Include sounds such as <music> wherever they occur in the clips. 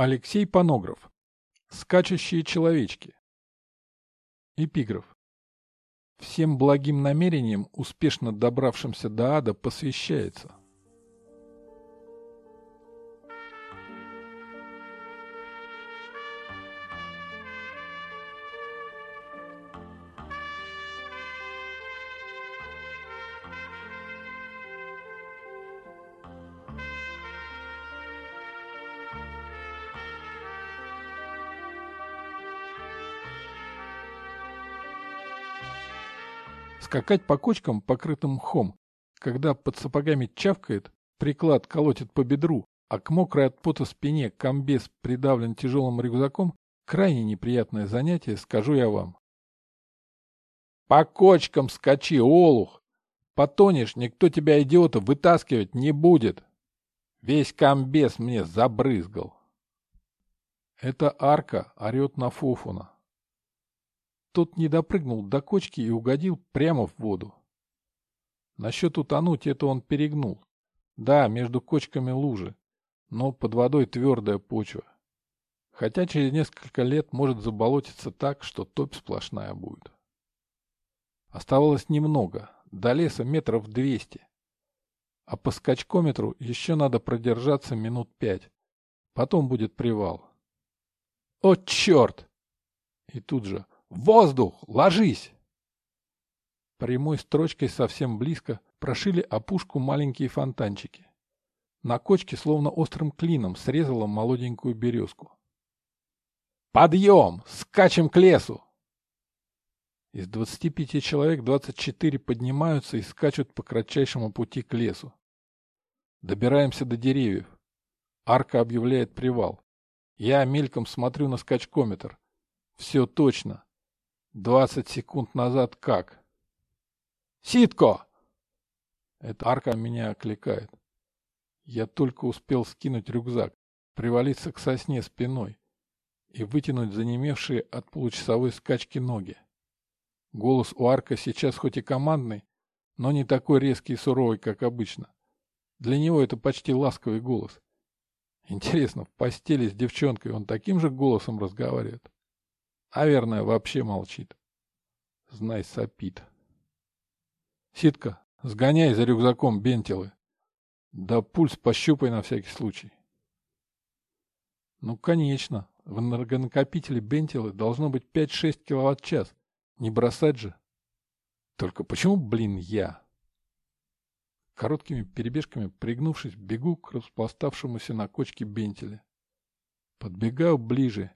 Алексей Панограф. Скачущие человечки. Эпиграф. Всем благим намерениям, успешно добравшимся до ада, посвящается. Скакать по кочкам, покрытым мхом, когда под сапогами чавкает, приклад колотит по бедру, а к мокрой от пота спине комбез придавлен тяжелым рюкзаком, крайне неприятное занятие, скажу я вам. По кочкам скачи, олух! Потонешь, никто тебя, идиота, вытаскивать не будет. Весь комбез мне забрызгал. Это арка орет на Фофуна. Тот не допрыгнул до кочки и угодил прямо в воду. Насчет утонуть это он перегнул. Да, между кочками лужи, но под водой твердая почва. Хотя через несколько лет может заболотиться так, что топь сплошная будет. Оставалось немного, до леса метров двести. А по скачкометру еще надо продержаться минут пять. Потом будет привал. О, черт! И тут же Воздух! Ложись!» Прямой строчкой совсем близко прошили опушку маленькие фонтанчики. На кочке словно острым клином срезала молоденькую березку. «Подъем! Скачем к лесу!» Из двадцати пяти человек двадцать четыре поднимаются и скачут по кратчайшему пути к лесу. Добираемся до деревьев. Арка объявляет привал. Я мельком смотрю на скачкометр. Все точно. Двадцать секунд назад как? Ситко! Это арка меня окликает. Я только успел скинуть рюкзак, привалиться к сосне спиной и вытянуть занемевшие от получасовой скачки ноги. Голос у арка сейчас хоть и командный, но не такой резкий и суровый, как обычно. Для него это почти ласковый голос. Интересно, в постели с девчонкой он таким же голосом разговаривает? Наверное, вообще молчит. Знай, сопит. Ситка, сгоняй за рюкзаком бентелы. Да пульс пощупай на всякий случай. Ну, конечно, в энергонакопителе бентелы должно быть 5-6 киловатт-час. Не бросать же. Только почему, блин, я? Короткими перебежками, пригнувшись, бегу к распластавшемуся на кочке бентеле. Подбегаю ближе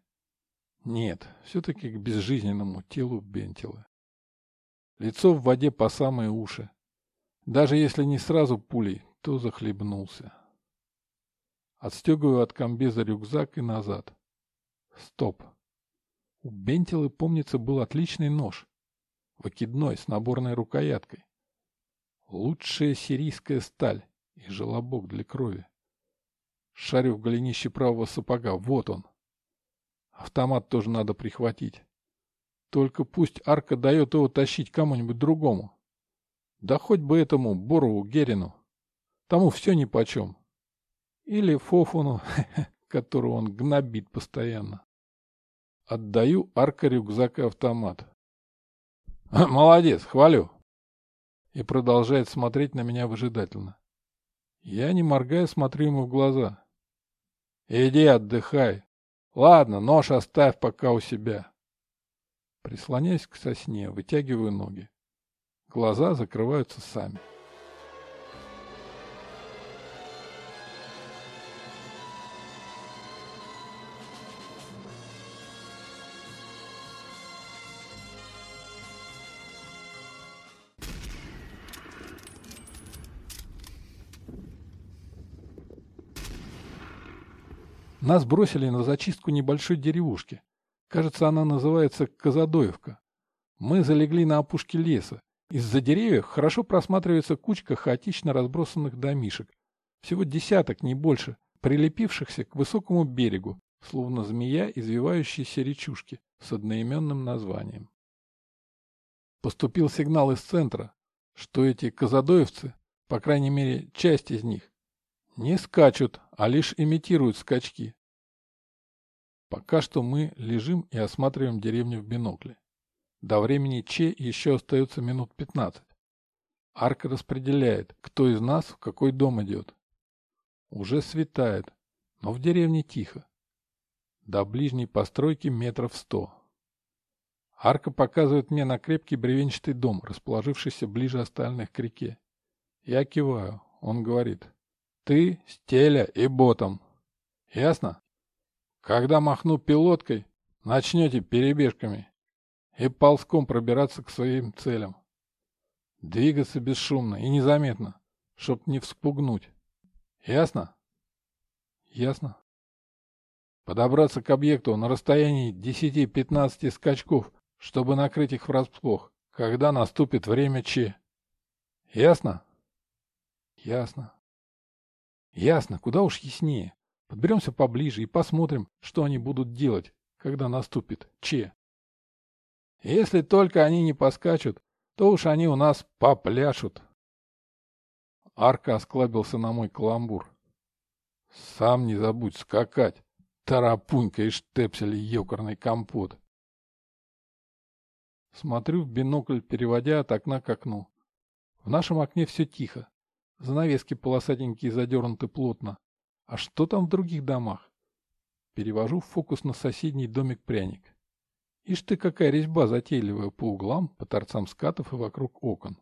нет, все-таки к безжизненному телу Бентила. Лицо в воде по самые уши. Даже если не сразу пулей, то захлебнулся. Отстегиваю от комбеза рюкзак и назад. Стоп. У Бентилы, помнится, был отличный нож. Выкидной, с наборной рукояткой. Лучшая сирийская сталь и желобок для крови. Шарю в голенище правого сапога. Вот он. Автомат тоже надо прихватить. Только пусть Арка дает его тащить кому-нибудь другому. Да хоть бы этому Борову Герину. Тому все нипочем. Или Фофуну, <laughs> которого он гнобит постоянно. Отдаю Арка рюкзак и автомат. <laughs> «Молодец, хвалю!» И продолжает смотреть на меня выжидательно. Я, не моргая, смотрю ему в глаза. «Иди отдыхай, Ладно, нож оставь пока у себя. Прислоняюсь к сосне, вытягиваю ноги. Глаза закрываются сами. Нас бросили на зачистку небольшой деревушки. Кажется, она называется Казадоевка. Мы залегли на опушке леса. Из-за деревьев хорошо просматривается кучка хаотично разбросанных домишек. Всего десяток, не больше, прилепившихся к высокому берегу, словно змея извивающейся речушки с одноименным названием. Поступил сигнал из центра, что эти казадоевцы, по крайней мере, часть из них, не скачут, а лишь имитируют скачки. Пока что мы лежим и осматриваем деревню в бинокле. До времени Че еще остается минут пятнадцать. Арка распределяет, кто из нас в какой дом идет. Уже светает, но в деревне тихо. До ближней постройки метров сто. Арка показывает мне на крепкий бревенчатый дом, расположившийся ближе остальных к реке. Я киваю. Он говорит. Ты, Стеля и Ботом. Ясно? Когда махну пилоткой, начнете перебежками и ползком пробираться к своим целям. Двигаться бесшумно и незаметно, чтоб не вспугнуть. Ясно? Ясно. Подобраться к объекту на расстоянии 10-15 скачков, чтобы накрыть их врасплох, когда наступит время Че. Ясно? Ясно. Ясно, куда уж яснее. Подберемся поближе и посмотрим, что они будут делать, когда наступит Че. Если только они не поскачут, то уж они у нас попляшут. Арка осклабился на мой каламбур. Сам не забудь скакать, тарапунька и штепсель ёкарный компот. Смотрю в бинокль, переводя от окна к окну. В нашем окне все тихо. Занавески полосатенькие задернуты плотно. А что там в других домах? Перевожу фокус на соседний домик-пряник. Ишь ты, какая резьба затейливая по углам, по торцам скатов и вокруг окон.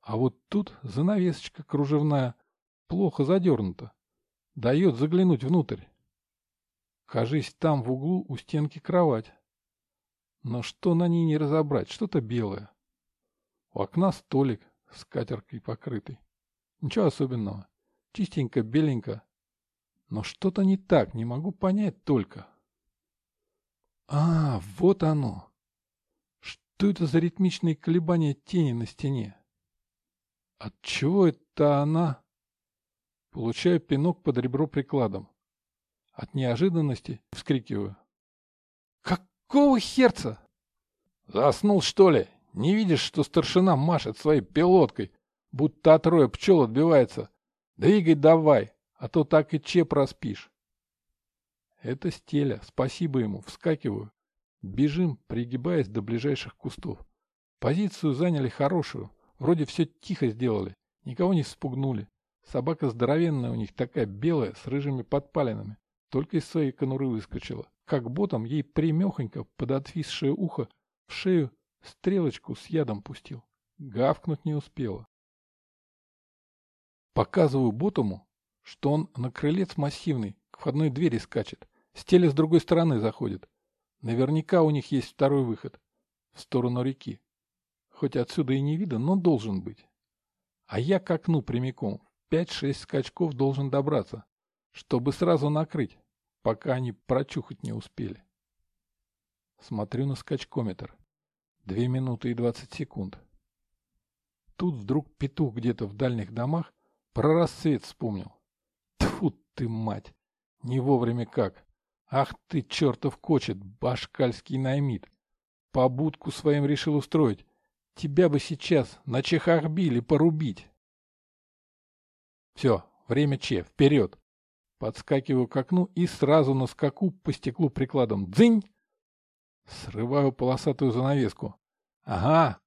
А вот тут занавесочка кружевная, плохо задернута. Дает заглянуть внутрь. Кажись, там в углу у стенки кровать. Но что на ней не разобрать, что-то белое. У окна столик с катеркой покрытый. Ничего особенного. Чистенько, беленько. Но что-то не так, не могу понять только. А, вот оно. Что это за ритмичные колебания тени на стене? Отчего это она? Получаю пинок под ребро прикладом. От неожиданности вскрикиваю. Какого херца? Заснул, что ли? Не видишь, что старшина машет своей пилоткой, будто от роя пчел отбивается? Двигай давай, а то так и че проспишь. Это стеля, спасибо ему, вскакиваю. Бежим, пригибаясь до ближайших кустов. Позицию заняли хорошую, вроде все тихо сделали, никого не спугнули. Собака здоровенная у них, такая белая, с рыжими подпалинами, только из своей конуры выскочила. Как ботом ей примехонько под отвисшее ухо в шею стрелочку с ядом пустил. Гавкнуть не успела. Показываю ботому, что он на крылец массивный, к входной двери скачет. Стеля с другой стороны заходит. Наверняка у них есть второй выход. В сторону реки. Хоть отсюда и не видно, но должен быть. А я к окну прямиком. Пять-шесть скачков должен добраться, чтобы сразу накрыть, пока они прочухать не успели. Смотрю на скачкометр. Две минуты и двадцать секунд. Тут вдруг петух где-то в дальних домах про рассвет вспомнил. Тьфу ты, мать! Не вовремя как. Ах ты, чертов кочет, башкальский наймит. Побудку своим решил устроить. Тебя бы сейчас на чехах били порубить. Все, время че, вперед. Подскакиваю к окну и сразу на скаку по стеклу прикладом. Дзынь! Срываю полосатую занавеску. Ага,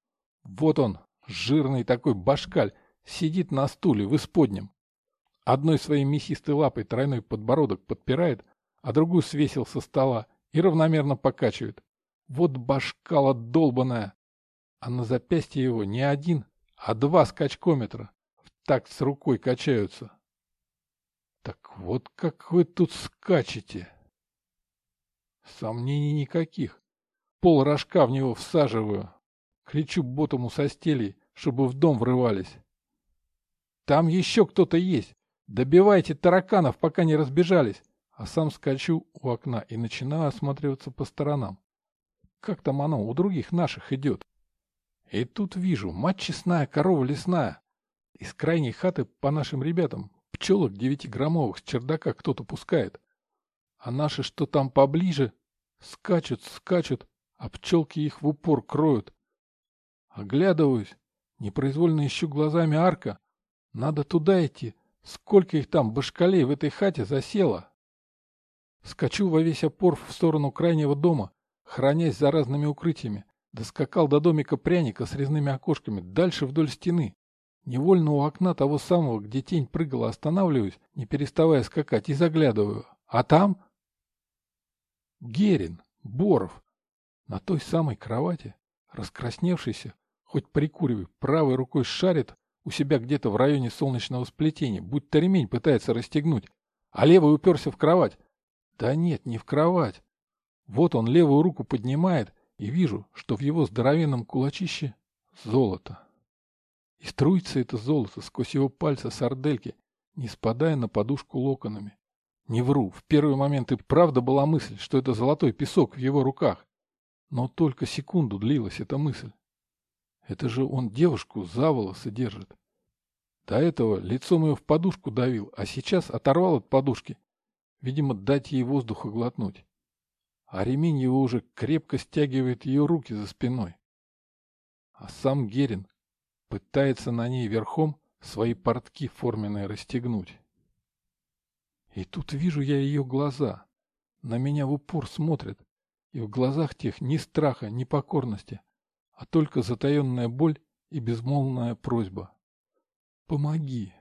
вот он, жирный такой башкаль, сидит на стуле в исподнем. Одной своей мясистой лапой тройной подбородок подпирает, а другую свесил со стола и равномерно покачивает. Вот башкала долбаная! А на запястье его не один, а два скачкометра в такт с рукой качаются. Так вот как вы тут скачете! Сомнений никаких. Пол рожка в него всаживаю. Кричу ботому со стелей, чтобы в дом врывались. Там еще кто-то есть. Добивайте тараканов, пока не разбежались а сам скачу у окна и начинаю осматриваться по сторонам. Как там оно у других наших идет? И тут вижу, мать честная, корова лесная. Из крайней хаты по нашим ребятам пчелок девятиграммовых с чердака кто-то пускает. А наши, что там поближе, скачут, скачут, а пчелки их в упор кроют. Оглядываюсь, непроизвольно ищу глазами арка. Надо туда идти. Сколько их там башкалей в этой хате засело? Скачу во весь опор в сторону крайнего дома, хранясь за разными укрытиями. Доскакал до домика пряника с резными окошками, дальше вдоль стены. Невольно у окна того самого, где тень прыгала, останавливаюсь, не переставая скакать, и заглядываю. А там... Герин, Боров, на той самой кровати, раскрасневшийся, хоть прикуривай, правой рукой шарит у себя где-то в районе солнечного сплетения, будто ремень пытается расстегнуть, а левый уперся в кровать. Да нет, не в кровать. Вот он левую руку поднимает, и вижу, что в его здоровенном кулачище золото. И струится это золото сквозь его пальцы сардельки, не спадая на подушку локонами. Не вру, в первый момент и правда была мысль, что это золотой песок в его руках. Но только секунду длилась эта мысль. Это же он девушку за волосы держит. До этого лицом ее в подушку давил, а сейчас оторвал от подушки. Видимо, дать ей воздуха глотнуть. А ремень его уже крепко стягивает ее руки за спиной. А сам Герин пытается на ней верхом свои портки форменные расстегнуть. И тут вижу я ее глаза. На меня в упор смотрят. И в глазах тех ни страха, ни покорности, а только затаенная боль и безмолвная просьба. «Помоги!»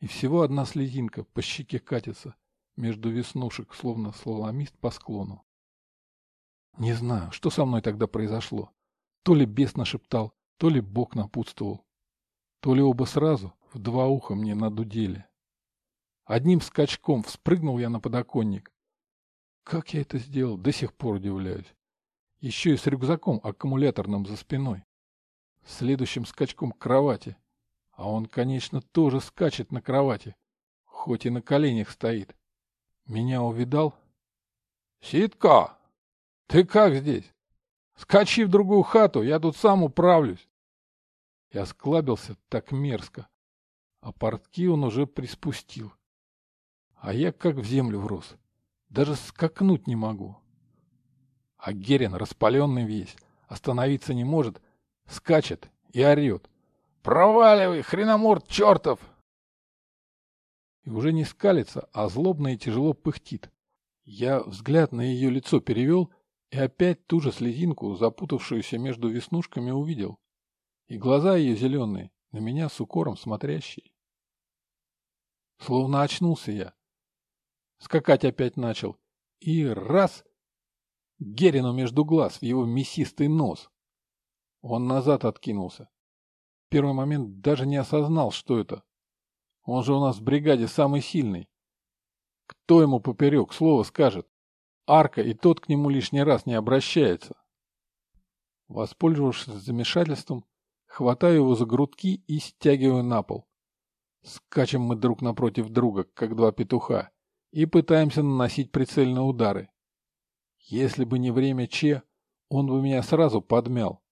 И всего одна слезинка по щеке катится, между веснушек, словно слаломист по склону. Не знаю, что со мной тогда произошло. То ли бес нашептал, то ли бог напутствовал. То ли оба сразу в два уха мне надудели. Одним скачком вспрыгнул я на подоконник. Как я это сделал, до сих пор удивляюсь. Еще и с рюкзаком аккумуляторным за спиной. Следующим скачком к кровати. А он, конечно, тоже скачет на кровати, хоть и на коленях стоит. Меня увидал? «Ситко, ты как здесь? Скачи в другую хату, я тут сам управлюсь!» Я склабился так мерзко, а портки он уже приспустил. А я как в землю врос, даже скакнуть не могу. А Герин, распаленный весь, остановиться не может, скачет и орет. «Проваливай, хреноморд чертов!» И уже не скалится, а злобно и тяжело пыхтит. Я взгляд на ее лицо перевел и опять ту же слезинку, запутавшуюся между веснушками, увидел. И глаза ее зеленые, на меня с укором смотрящие. Словно очнулся я. Скакать опять начал. И раз Герину между глаз, в его мясистый нос. Он назад откинулся. В первый момент даже не осознал, что это. Он же у нас в бригаде самый сильный. Кто ему поперек слово скажет? Арка, и тот к нему лишний раз не обращается. Воспользовавшись замешательством, хватаю его за грудки и стягиваю на пол. Скачем мы друг напротив друга, как два петуха, и пытаемся наносить прицельные удары. Если бы не время Че, он бы меня сразу подмял.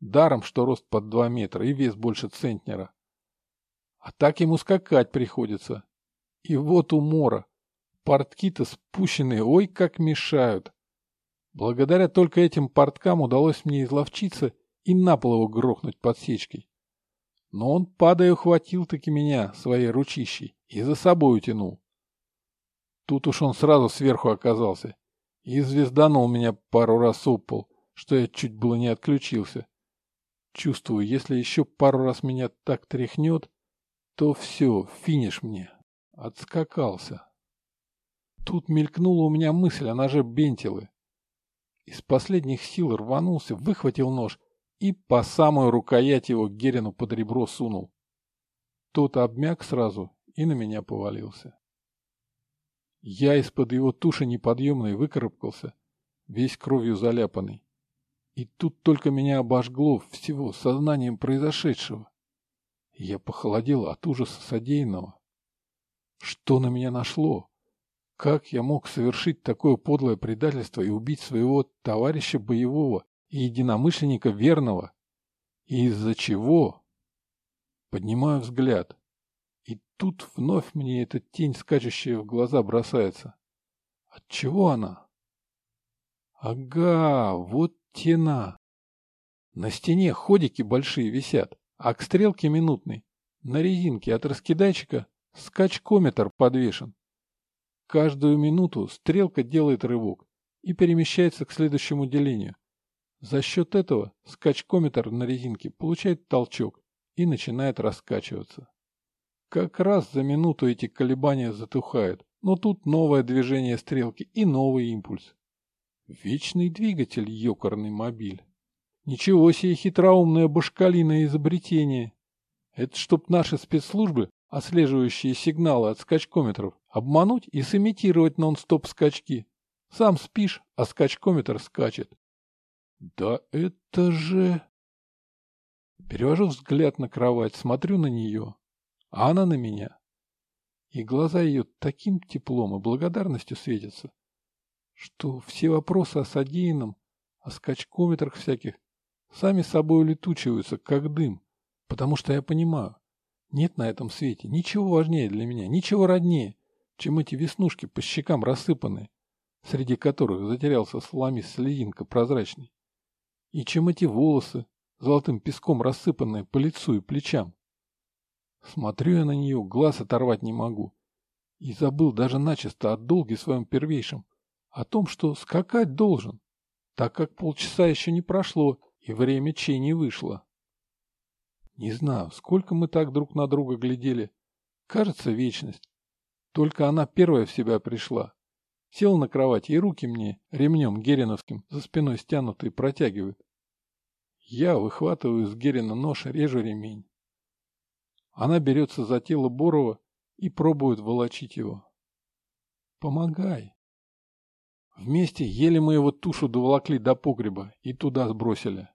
Даром, что рост под два метра и вес больше центнера. А так ему скакать приходится. И вот умора. Портки-то спущенные, ой, как мешают. Благодаря только этим порткам удалось мне изловчиться и на пол его грохнуть подсечкой. Но он, падая, ухватил таки меня своей ручищей и за собой утянул. Тут уж он сразу сверху оказался и звезданул меня пару раз об что я чуть было не отключился. Чувствую, если еще пару раз меня так тряхнет, то все, финиш мне. Отскакался. Тут мелькнула у меня мысль о ноже бентилы. Из последних сил рванулся, выхватил нож и по самую рукоять его Герину под ребро сунул. Тот обмяк сразу и на меня повалился. Я из-под его туши неподъемной выкарабкался, весь кровью заляпанный. И тут только меня обожгло всего сознанием произошедшего. Я похолодел от ужаса содеянного. Что на меня нашло? Как я мог совершить такое подлое предательство и убить своего товарища боевого и единомышленника верного? И из-за чего? Поднимаю взгляд. Тут вновь мне эта тень, скачущая в глаза, бросается. От чего она? Ага, вот тена. На стене ходики большие висят, а к стрелке минутной на резинке от раскидайчика скачкометр подвешен. Каждую минуту стрелка делает рывок и перемещается к следующему делению. За счет этого скачкометр на резинке получает толчок и начинает раскачиваться. Как раз за минуту эти колебания затухают, но тут новое движение стрелки и новый импульс. Вечный двигатель, ёкарный мобиль. Ничего себе хитроумное башкалиное изобретение. Это чтоб наши спецслужбы, отслеживающие сигналы от скачкометров, обмануть и сымитировать нон-стоп скачки. Сам спишь, а скачкометр скачет. Да это же... Перевожу взгляд на кровать, смотрю на нее, а она на меня. И глаза ее таким теплом и благодарностью светятся, что все вопросы о содеянном, о скачкометрах всяких, сами собой улетучиваются, как дым, потому что я понимаю, нет на этом свете ничего важнее для меня, ничего роднее, чем эти веснушки по щекам рассыпанные, среди которых затерялся сломис слезинка прозрачный, и чем эти волосы, золотым песком рассыпанные по лицу и плечам. Смотрю я на нее, глаз оторвать не могу. И забыл даже начисто о долге своем первейшем, о том, что скакать должен, так как полчаса еще не прошло, и время чей не вышло. Не знаю, сколько мы так друг на друга глядели. Кажется, вечность. Только она первая в себя пришла. Сел на кровать и руки мне ремнем гериновским за спиной стянутые протягивает. Я выхватываю из Герина нож, режу ремень. Она берется за тело Борова и пробует волочить его. Помогай. Вместе еле мы его тушу доволокли до погреба и туда сбросили.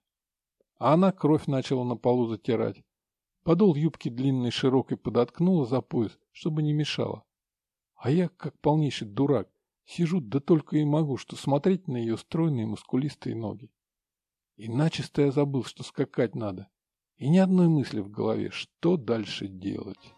А она кровь начала на полу затирать. Подол юбки длинной широкой подоткнула за пояс, чтобы не мешала. А я, как полнейший дурак, сижу да только и могу, что смотреть на ее стройные мускулистые ноги. И начисто я забыл, что скакать надо. И ни одной мысли в голове, что дальше делать.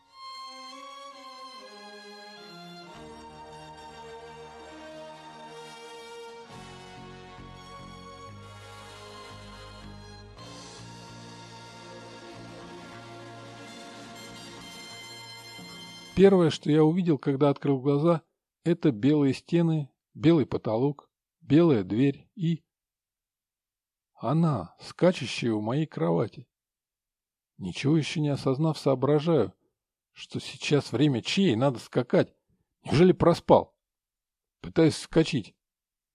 Первое, что я увидел, когда открыл глаза, это белые стены, белый потолок, белая дверь и она, скачущая у моей кровати. Ничего еще не осознав, соображаю, что сейчас время чьей, надо скакать. Неужели проспал? Пытаюсь скачить.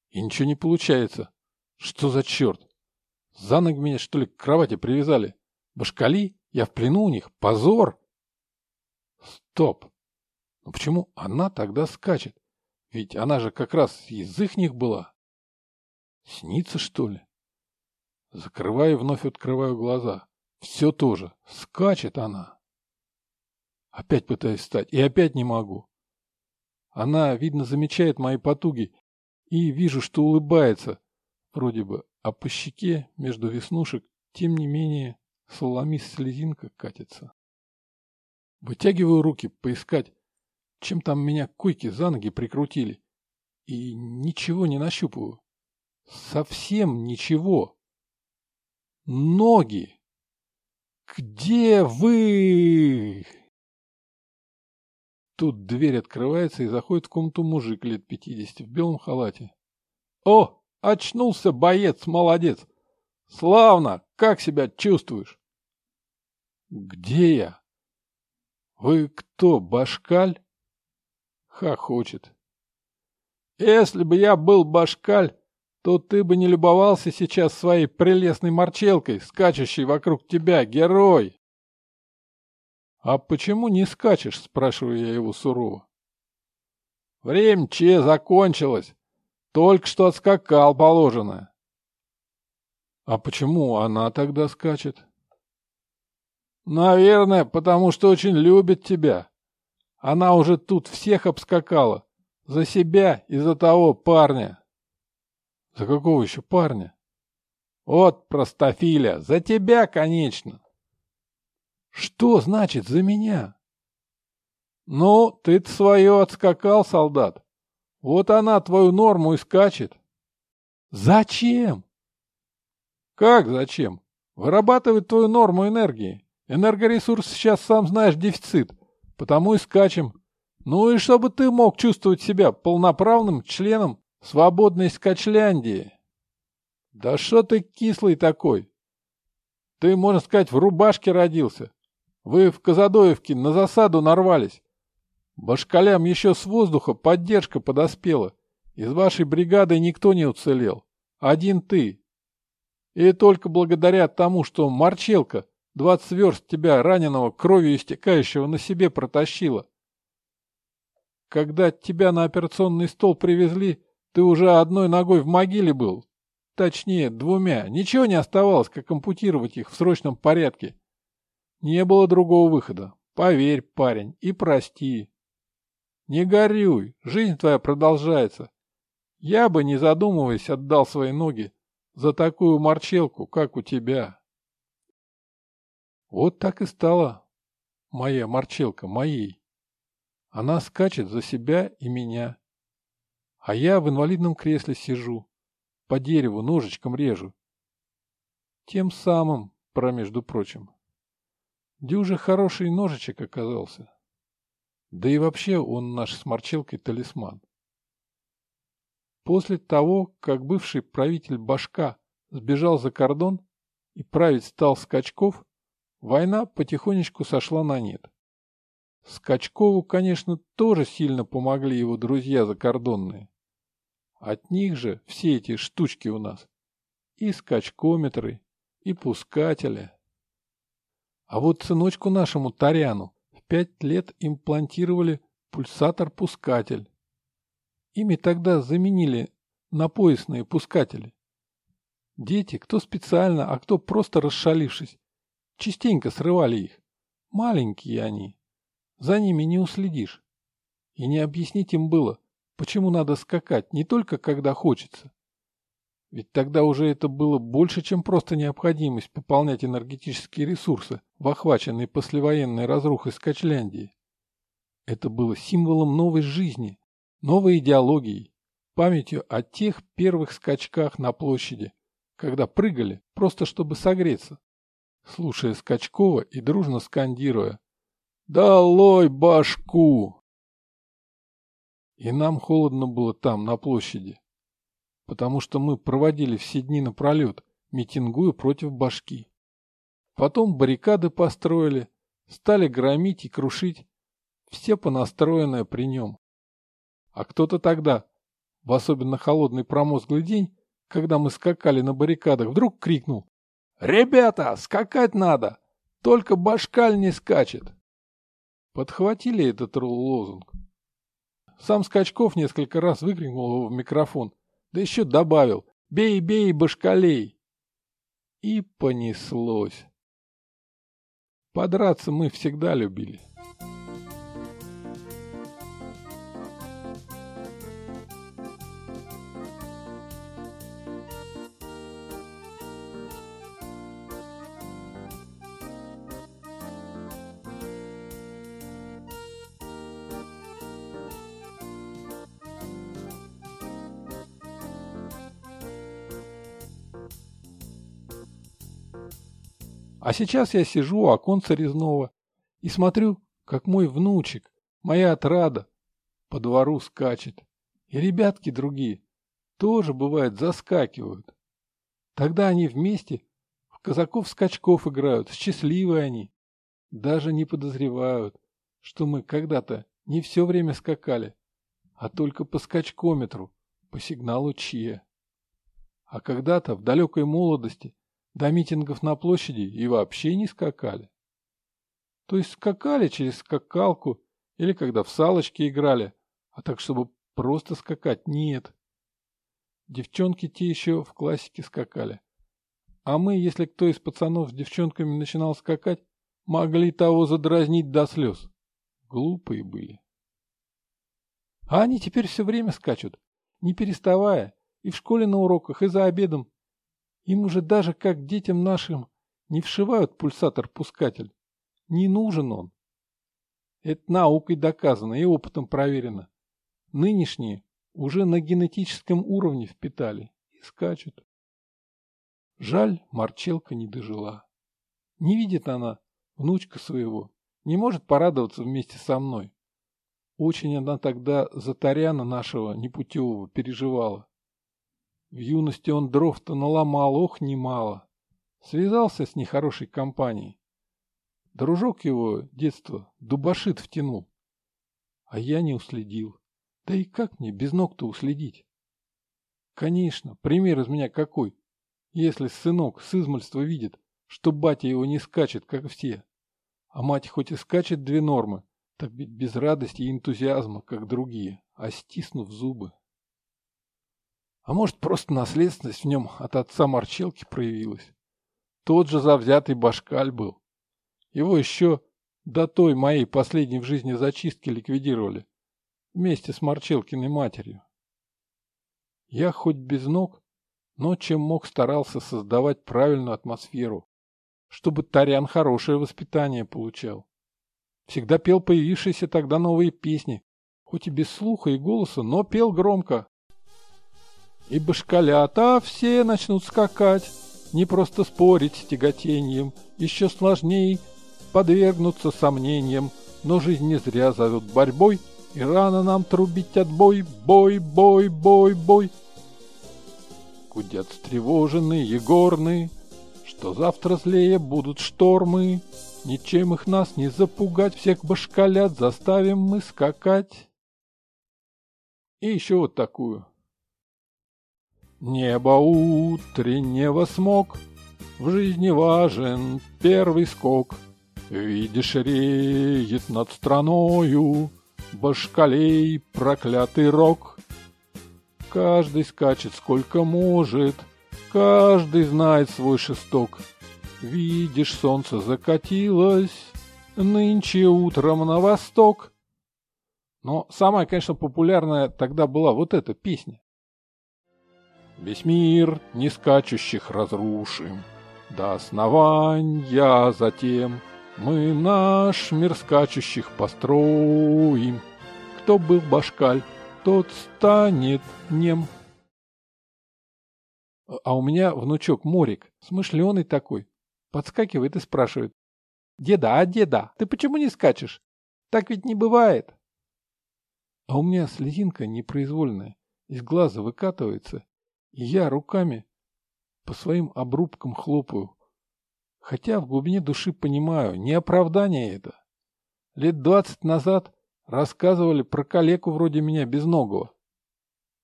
И ничего не получается. Что за черт? За ноги меня, что ли, к кровати привязали? Башкали? Я в плену у них? Позор! Стоп! Но почему она тогда скачет? Ведь она же как раз из их была. Снится, что ли? Закрываю и вновь открываю глаза. Все тоже. Скачет она. Опять пытаюсь встать, и опять не могу. Она, видно, замечает мои потуги, и вижу, что улыбается, вроде бы, а по щеке, между веснушек, тем не менее, соломис слезинка катится. Вытягиваю руки, поискать, чем там меня койки за ноги прикрутили, и ничего не нащупываю. Совсем ничего. Ноги! Где вы? Тут дверь открывается и заходит в комнату мужик лет пятидесяти в белом халате. О, очнулся боец, молодец! Славно! Как себя чувствуешь? Где я? Вы кто, башкаль? Хохочет. Если бы я был башкаль, то ты бы не любовался сейчас своей прелестной морчелкой, скачущей вокруг тебя, герой. А почему не скачешь, спрашиваю я его сурово. Время че закончилось. Только что отскакал положено. А почему она тогда скачет? Наверное, потому что очень любит тебя. Она уже тут всех обскакала. За себя и за того парня. За какого еще парня? От, простофиля, за тебя, конечно. Что значит за меня? Ну, ты-то свое отскакал, солдат. Вот она твою норму и скачет. Зачем? Как зачем? Вырабатывает твою норму энергии. Энергоресурс сейчас, сам знаешь, дефицит. Потому и скачем. Ну и чтобы ты мог чувствовать себя полноправным членом свободной скачляндии. Да что ты кислый такой? Ты, можно сказать, в рубашке родился. Вы в Казадоевке на засаду нарвались. Башкалям еще с воздуха поддержка подоспела. Из вашей бригады никто не уцелел. Один ты. И только благодаря тому, что Марчелка двадцать верст тебя, раненого, кровью истекающего, на себе протащила. Когда тебя на операционный стол привезли, ты уже одной ногой в могиле был. Точнее, двумя. Ничего не оставалось, как ампутировать их в срочном порядке. Не было другого выхода. Поверь, парень, и прости. Не горюй, жизнь твоя продолжается. Я бы, не задумываясь, отдал свои ноги за такую морчелку, как у тебя. Вот так и стала моя морчелка моей. Она скачет за себя и меня. А я в инвалидном кресле сижу, по дереву ножичком режу. Тем самым, про между прочим. Дюже хороший ножичек оказался. Да и вообще он наш с морчелкой талисман. После того, как бывший правитель Башка сбежал за кордон и править стал Скачков, война потихонечку сошла на нет. Скачкову, конечно, тоже сильно помогли его друзья закордонные. От них же все эти штучки у нас. И скачкометры, и пускатели. А вот сыночку нашему Таряну в пять лет имплантировали пульсатор-пускатель. Ими тогда заменили на поясные пускатели. Дети, кто специально, а кто просто расшалившись, частенько срывали их. Маленькие они. За ними не уследишь. И не объяснить им было, Почему надо скакать не только когда хочется? Ведь тогда уже это было больше, чем просто необходимость пополнять энергетические ресурсы в охваченной послевоенной разрухой Скачляндии. Это было символом новой жизни, новой идеологии, памятью о тех первых скачках на площади, когда прыгали, просто чтобы согреться, слушая Скачкова и дружно скандируя «Долой башку!» И нам холодно было там, на площади. Потому что мы проводили все дни напролет, митингуя против башки. Потом баррикады построили, стали громить и крушить. Все понастроенное при нем. А кто-то тогда, в особенно холодный промозглый день, когда мы скакали на баррикадах, вдруг крикнул «Ребята, скакать надо! Только башкаль не скачет!» Подхватили этот лозунг. Сам Скачков несколько раз выкрикнул его в микрофон, да еще добавил «Бей, бей, башкалей!» И понеслось. Подраться мы всегда любили. А сейчас я сижу у оконца резного и смотрю, как мой внучек, моя отрада, по двору скачет. И ребятки другие тоже, бывает, заскакивают. Тогда они вместе в казаков-скачков играют, счастливые они. Даже не подозревают, что мы когда-то не все время скакали, а только по скачкометру, по сигналу ЧЕ. А когда-то, в далекой молодости, до митингов на площади и вообще не скакали. То есть скакали через скакалку или когда в салочки играли, а так, чтобы просто скакать, нет. Девчонки те еще в классике скакали. А мы, если кто из пацанов с девчонками начинал скакать, могли того задразнить до слез. Глупые были. А они теперь все время скачут, не переставая, и в школе на уроках, и за обедом, им уже даже как детям нашим не вшивают пульсатор-пускатель. Не нужен он. Это наукой доказано и опытом проверено. Нынешние уже на генетическом уровне впитали и скачут. Жаль, Марчелка не дожила. Не видит она внучка своего, не может порадоваться вместе со мной. Очень она тогда за Таряна нашего непутевого переживала. В юности он дров-то наломал, ох, немало. Связался с нехорошей компанией. Дружок его детства дубашит втянул. А я не уследил. Да и как мне без ног-то уследить? Конечно, пример из меня какой. Если сынок с измальства видит, что батя его не скачет, как все, а мать хоть и скачет две нормы, так ведь без радости и энтузиазма, как другие, а стиснув зубы. А может, просто наследственность в нем от отца Марчелки проявилась. Тот же завзятый башкаль был. Его еще до той моей последней в жизни зачистки ликвидировали. Вместе с Марчелкиной матерью. Я хоть без ног, но чем мог старался создавать правильную атмосферу, чтобы Тарян хорошее воспитание получал. Всегда пел появившиеся тогда новые песни, хоть и без слуха и голоса, но пел громко. И башкалята все начнут скакать, не просто спорить с тяготением, еще сложней подвергнуться сомнениям, но жизнь не зря зовет борьбой, и рано нам трубить отбой, бой, бой, бой, бой. Гудят встревоженные горны, что завтра злее будут штормы, Ничем их нас не запугать, всех башкалят заставим мы скакать. И еще вот такую. Небо утреннего смог, в жизни важен первый скок. Видишь, реет над страною башкалей проклятый рок. Каждый скачет сколько может, каждый знает свой шесток. Видишь, солнце закатилось нынче утром на восток. Но самая, конечно, популярная тогда была вот эта песня. Весь мир не скачущих разрушим, до основания затем мы наш мир скачущих построим. Кто был башкаль, тот станет нем. А у меня внучок Морик, смышленый такой, Подскакивает и спрашивает. «Деда, а деда, ты почему не скачешь? Так ведь не бывает!» А у меня слезинка непроизвольная из глаза выкатывается, я руками по своим обрубкам хлопаю. Хотя в глубине души понимаю, не оправдание это. Лет двадцать назад рассказывали про калеку вроде меня безногого,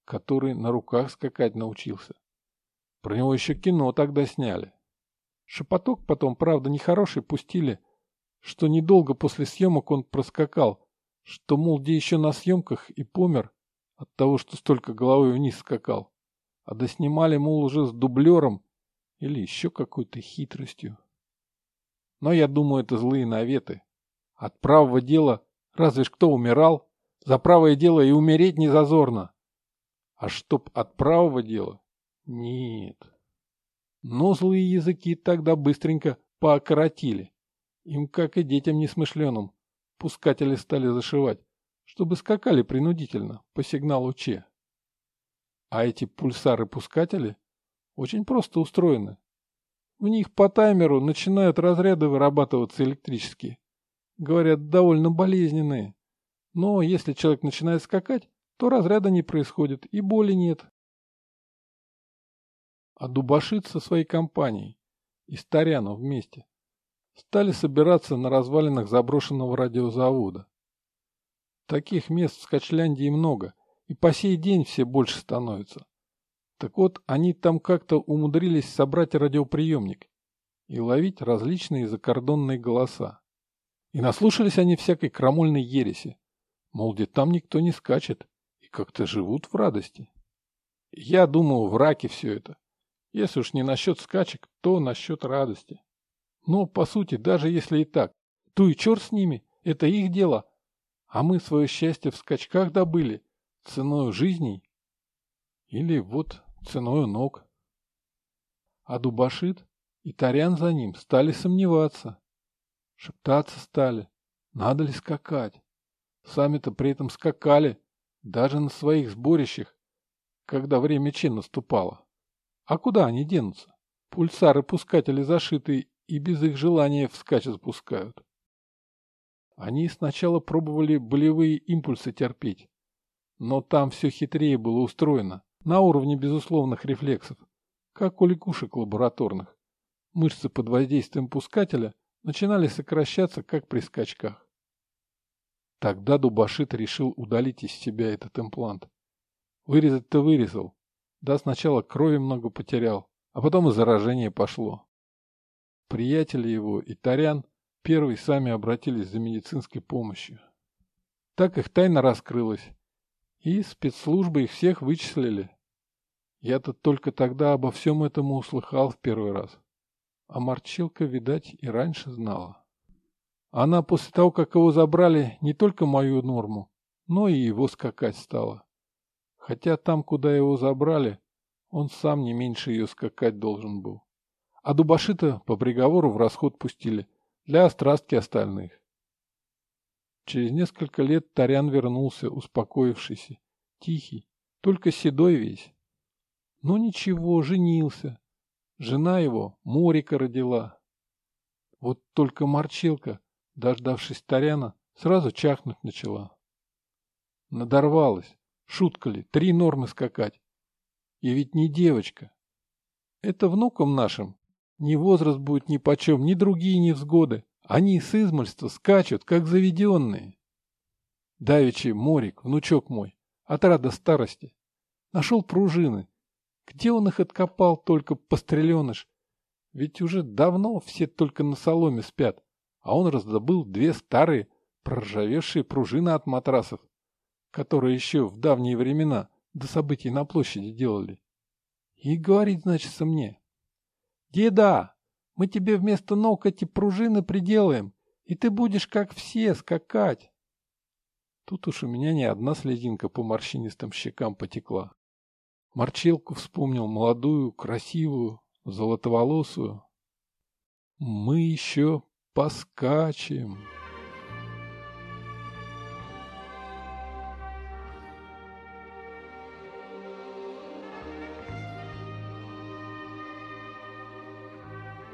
который на руках скакать научился. Про него еще кино тогда сняли. Шепоток потом, правда, нехороший, пустили, что недолго после съемок он проскакал, что, мол, где еще на съемках и помер от того, что столько головой вниз скакал. А доснимали, мол, уже с дублером или еще какой-то хитростью. Но я думаю, это злые наветы. От правого дела разве ж кто умирал? За правое дело и умереть не зазорно. А чтоб от правого дела? Нет. Но злые языки тогда быстренько поокоротили. Им, как и детям несмышленым, пускатели стали зашивать, чтобы скакали принудительно по сигналу Че. А эти пульсары-пускатели очень просто устроены. В них по таймеру начинают разряды вырабатываться электрические. Говорят, довольно болезненные. Но если человек начинает скакать, то разряда не происходит и боли нет а Дубашит со своей компанией и Старяну вместе стали собираться на развалинах заброшенного радиозавода. Таких мест в Скачляндии много, и по сей день все больше становятся. Так вот, они там как-то умудрились собрать радиоприемник и ловить различные закордонные голоса. И наслушались они всякой крамольной ереси, мол, где там никто не скачет и как-то живут в радости. Я думаю, в раке все это. Если уж не насчет скачек, то насчет радости. Но, по сути, даже если и так, то и черт с ними, это их дело. А мы свое счастье в скачках добыли, ценой жизней. Или вот ценой ног. А Дубашит и Тарян за ним стали сомневаться. Шептаться стали, надо ли скакать. Сами-то при этом скакали, даже на своих сборищах, когда время чин наступало. А куда они денутся? Пульсары-пускатели зашитые и без их желания вскачь запускают. Они сначала пробовали болевые импульсы терпеть, но там все хитрее было устроено, на уровне безусловных рефлексов, как у лягушек лабораторных. Мышцы под воздействием пускателя начинали сокращаться, как при скачках. Тогда Дубашит решил удалить из себя этот имплант. Вырезать-то вырезал. Да, сначала крови много потерял, а потом и заражение пошло. Приятели его и Тарян первые сами обратились за медицинской помощью. Так их тайна раскрылась, и спецслужбы их всех вычислили. Я-то только тогда обо всем этом услыхал в первый раз. А Марчилка, видать, и раньше знала. Она после того, как его забрали, не только мою норму, но и его скакать стала. Хотя там, куда его забрали, он сам не меньше ее скакать должен был. А Дубашита по приговору в расход пустили для острастки остальных. Через несколько лет Тарян вернулся, успокоившийся, тихий, только седой весь. Но ничего, женился. Жена его Морика родила. Вот только Марчилка, дождавшись Таряна, сразу чахнуть начала. Надорвалась. Шутка ли, три нормы скакать. И ведь не девочка. Это внукам нашим. Ни возраст будет ни почем, ни другие невзгоды. Они с измольства скачут, как заведенные. Давичи Морик, внучок мой, от рада старости. Нашел пружины. Где он их откопал, только постреленыш? Ведь уже давно все только на соломе спят, а он раздобыл две старые, проржавевшие пружины от матрасов, которые еще в давние времена до событий на площади делали. И говорит, значит, мне, «Деда, мы тебе вместо ног эти пружины приделаем, и ты будешь, как все, скакать». Тут уж у меня не одна слезинка по морщинистым щекам потекла. Марчелку вспомнил молодую, красивую, золотоволосую. Мы еще поскачем.